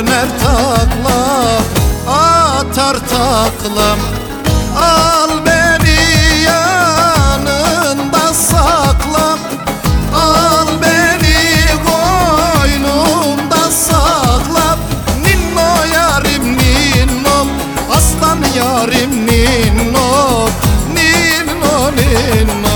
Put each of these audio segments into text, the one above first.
döner takla Atar taklam Al beni yanında sakla. Al beni koynumda sakla. Ninno yarim ninno Aslan yarim ninno. Ninno ninno.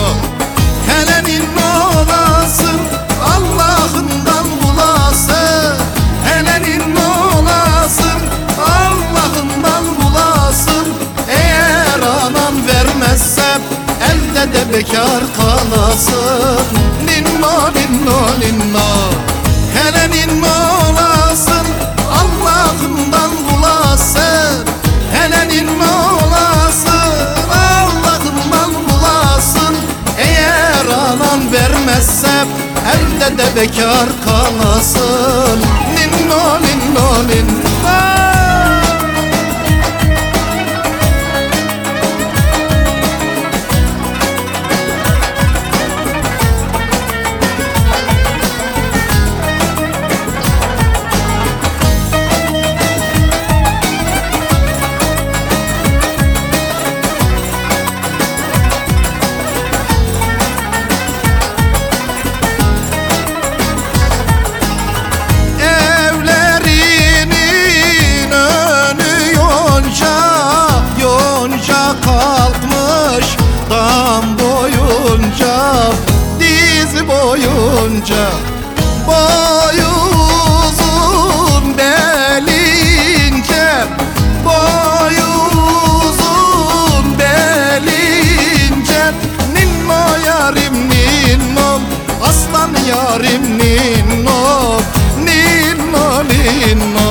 Bekar kalasın Ninno ninno ninno Hele ninno olasın Allah'ından bulasın. Hele ninno olasın Allah'ından bulasın. Eğer anan vermezse Elde de bekar kalasın boyunca Boyu uzun Boyu uzun belince Ninno yarim ninno Aslan yarim ninno Ninno ninno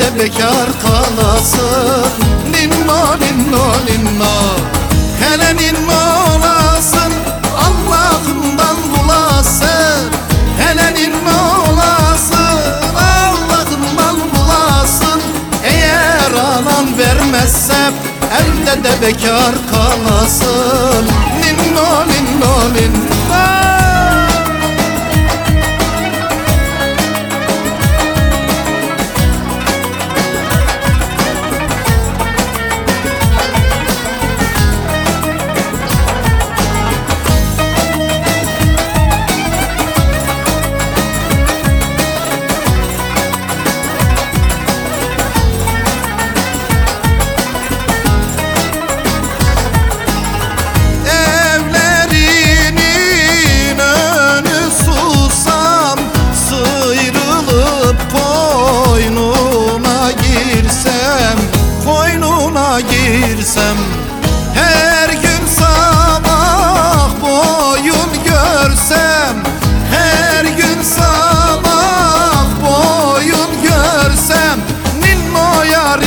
de bekar kalasın. Ninno ninno ninno Hele ninno olasın. Allah'ından bulasın. Hele ninno olasın. Allah'ından bulasın. Eğer anan vermezse Elde de bekar kalasın. Ninno ninno ninno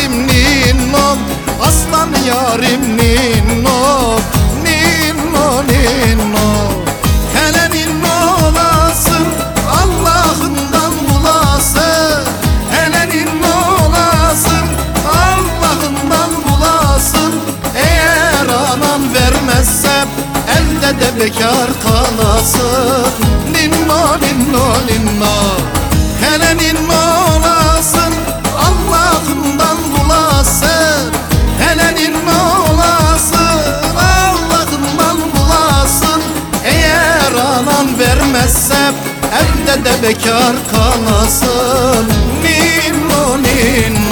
yarim ninno Aslan yarim ninno Ninno ninno Hele ninno olasın Allah'ından bulasın. Hele ninno olasın Allah'ından bulasın. Eğer anan vermezse Elde de bekar kalasın. Ninno ninno ninno Hele ninno mezhep Evde de bekar kalasın. Memnunin